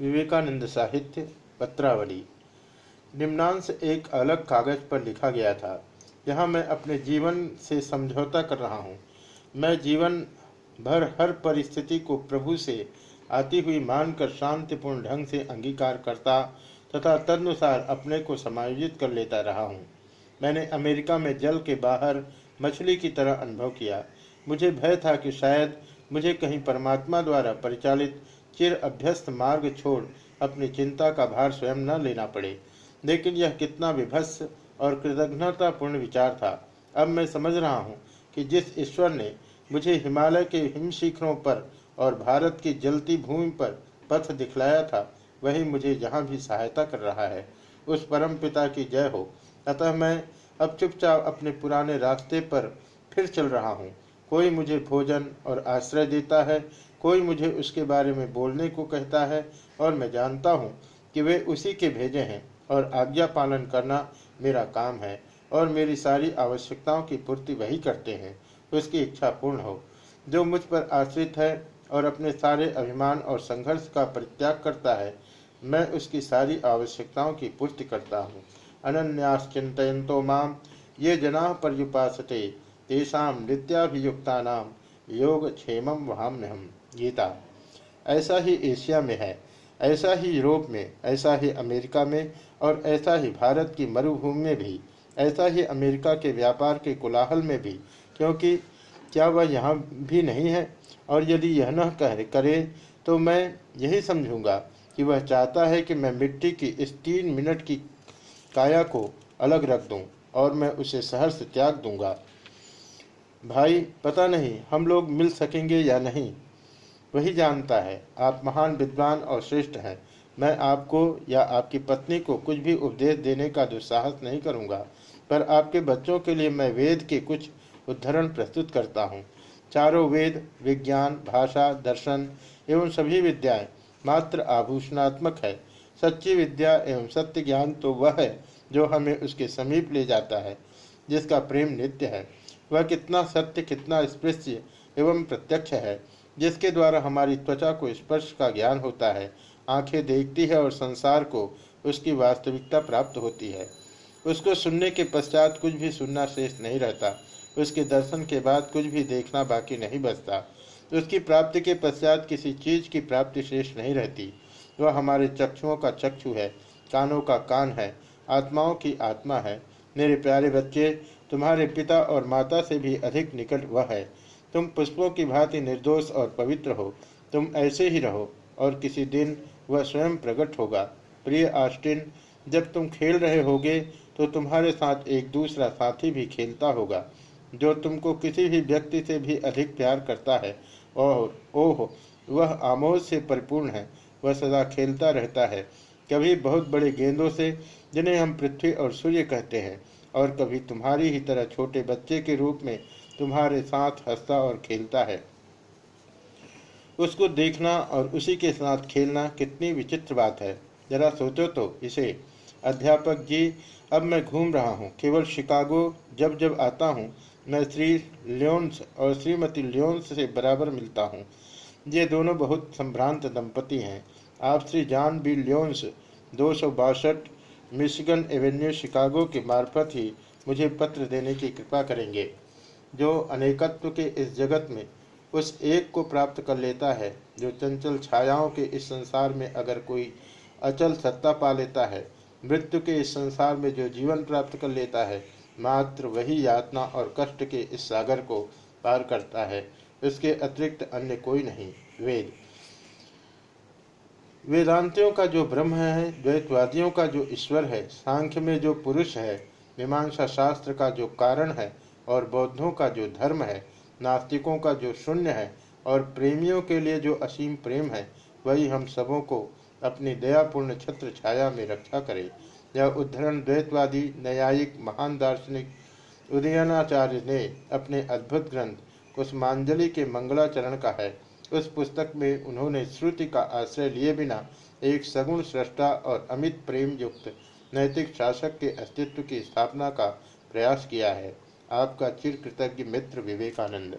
विवेकानंद साहित्य, पत्रावली। निम्नांश एक अलग कागज़ पर लिखा गया था। यहाँ मैं अपने जीवन से समझौता कर रहा हूँ। मैं जीवन भर हर परिस्थिति को प्रभु से, आती हुई मानकर शांतिपूर्ण ढंग से अंगीकार करता तथा तदनुसार अपने को समायोजित कर लेता रहा हूँ। मैंने अमेरिका में जल के बाहर मछली की तरह अनुभव किया। मुझे भय था कि शायद मुझे कहीं परमात्मा द्वारा परिचालित चिर अभ्यस्त मार्ग छोड़ अपनी चिंता का भार स्वयं न लेना पड़े। लेकिन यह कितना विभत्स और कृतज्ञतापूर्ण विचार था। अब मैं समझ रहा हूँ कि जिस ईश्वर ने मुझे हिमालय के हिम शिखरों पर और भारत की जलती भूमि पर पथ दिखलाया था, वही मुझे यहाँ भी सहायता कर रहा है, उस परम पिता की जय हो। अतः मैं अब चुपचाप अपने पुराने रास्ते पर फिर चल रहा हूँ। कोई मुझे भोजन और आश्रय देता है, कोई मुझे उसके बारे में बोलने को कहता है, और मैं जानता हूँ कि वे उसी के भेजे हैं और आज्ञा पालन करना मेरा काम है और मेरी सारी आवश्यकताओं की पूर्ति वही करते हैं। उसकी इच्छा पूर्ण हो। जो मुझ पर आश्रित है और अपने सारे अभिमान और संघर्ष का परित्याग करता है, मैं उसकी सारी आवश्यकताओं की पूर्ति करता हूँ। अनन्याश्चिंतो माम, ये जना पर्युपासते। तेषा नित्याभियुक्ता योग क्षेम वहाम्यहम गीता। ऐसा ही एशिया में है, ऐसा ही यूरोप में, ऐसा ही अमेरिका में और ऐसा ही भारत की मरुभूमि में भी, ऐसा ही अमेरिका के व्यापार के कोलाहल में भी, क्योंकि क्या वह यहाँ भी नहीं है? और यदि यह न कह, करे तो मैं यही समझूँगा कि वह चाहता है कि मैं मिट्टी की इस तीन मिनट की काया को अलग रख दूँ और मैं उसे सहर्ष त्याग दूँगा। भाई, पता नहीं हम लोग मिल सकेंगे या नहीं। वही जानता है, आप महान, विद्वान और श्रेष्ठ हैं। मैं आपको या आपकी पत्नी को कुछ भी उपदेश देने का दुस्साहस नहीं करूँगा, पर आपके बच्चों के लिए मैं वेद के कुछ उद्धरण प्रस्तुत करता हूँ। चारों वेद, विज्ञान, भाषा, दर्शन एवं सभी विद्याएँ मात्र आभूषणात्मक है। सच्ची विद्या एवं सत्य ज्ञान तो वह है जो हमें उसके समीप ले जाता है, जिसका प्रेम नित्य है। वह कितना सत्य, कितना स्पृश्य एवं प्रत्यक्ष है, जिसके द्वारा हमारी त्वचा को स्पर्श का ज्ञान होता है, आँखें देखती है और संसार को उसकी वास्तविकता प्राप्त होती है। उसको सुनने के पश्चात कुछ भी सुनना शेष नहीं रहता, उसके दर्शन के बाद कुछ भी देखना बाकी नहीं बचता। उसकी प्राप्ति के पश्चात किसी चीज़ की प्राप्ति शेष नहीं रहती। वह हमारे चक्षुओं का चक्षु है, कानों का कान है, आत्माओं की आत्मा है। मेरे प्यारे बच्चे तुम्हारे पिता और माता से भी अधिक निकट वह है। तुम पुष्पों की भांति निर्दोष और पवित्र हो। तुम ऐसे ही रहो, और किसी दिन वह स्वयं प्रकट होगा। प्रिय आस्टिन, जब तुम खेल रहे होगे तो तुम्हारे साथ एक दूसरा साथी भी खेलता होगा, जो तुमको किसी भी व्यक्ति से भी अधिक प्यार करता है। और ओह, वह आमोद से परिपूर्ण है। वह सदा खेलता रहता है। कभी बहुत बड़े गेंदों से, जिन्हें हम पृथ्वी और सूर्य कहते हैं और कभी तुम्हारी ही तरह छोटे बच्चे के रूप में तुम्हारे साथ हंसता और खेलता है। उसको देखना और उसी के साथ खेलना कितनी विचित्र बात है। जरा सोचो तो इसे। अध्यापक जी, अब मैं घूम रहा हूँ। केवल शिकागो जब जब आता हूँ, मैं श्री लियोन्स और श्रीमती लियोन्स से बराबर मिलता हूँ। ये दोनों बहुत संभ्रांत दंपति हैं। आप श्री जॉन बी लियोन्स, दो सौ बासठ मिशिगन एवेन्यू शिकागो के मार्फत ही मुझे पत्र देने की कृपा करेंगे, जो अनेकत्व के इस जगत में उस एक को प्राप्त कर लेता है, जो चंचल छायाओं के इस संसार में अगर कोई अचल सत्ता पा लेता है, मृत्यु के इस संसार में जो जीवन प्राप्त कर लेता है, मात्र वही यातना और कष्ट के इस सागर को पार करता है, इसके अतिरिक्त अन्य कोई नहीं। वेद। वेदांतियों का जो ब्रह्म है, द्वैतवादियों का जो ईश्वर है, सांख्य में जो पुरुष है, मीमांसा शास्त्र का जो कारण है और बौद्धों का जो धर्म है, नास्तिकों का जो शून्य है और प्रेमियों के लिए जो असीम प्रेम है, वही हम सबों को अपनी दयापूर्ण छत्र छाया में रक्षा करे। यह उद्धरण द्वैतवादी, न्यायिक, महान दार्शनिक उदयनाचार्य ने अपने अद्भुत ग्रंथ कुसमांजलि के मंगलाचरण का है। उस पुस्तक में उन्होंने श्रुति का आश्रय लिए बिना एक सगुण सृष्टा और अमित प्रेम युक्त नैतिक शासक के अस्तित्व की स्थापना का प्रयास किया है। आपका चिर कृतज्ञ मित्र विवेकानंद।